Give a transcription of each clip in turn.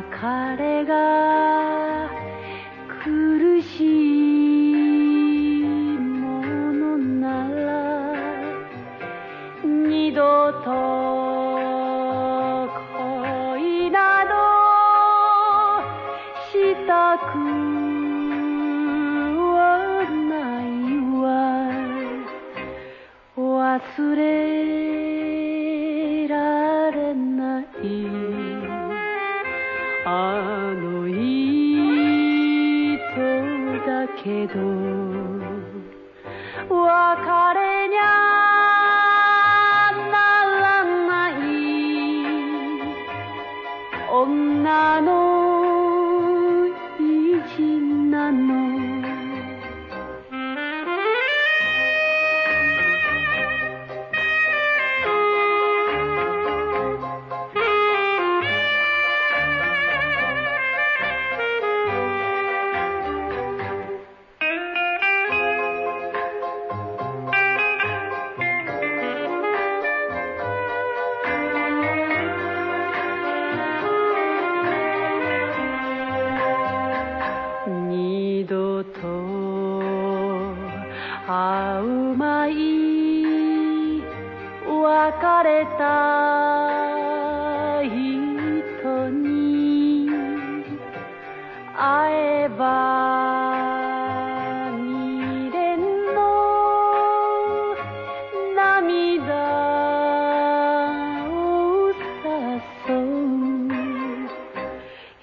別れが苦しいものなら二度と恋などしたくはないわ。忘れど別れにゃならない。女の意地なの。と会うまい別れた人に会えば未練の涙を誘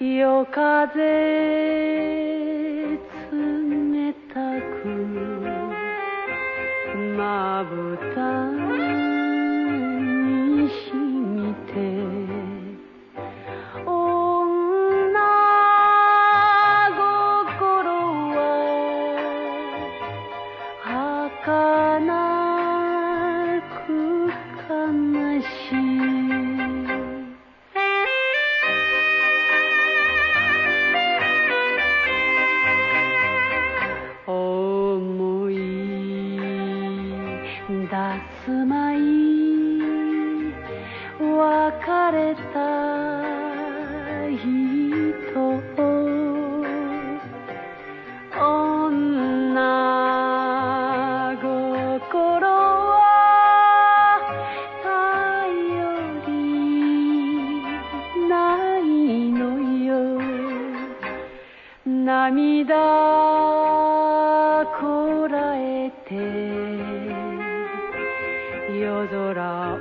う。夜風出すまい。別れた人女心は頼りないのよ。涙こらえて 돌아오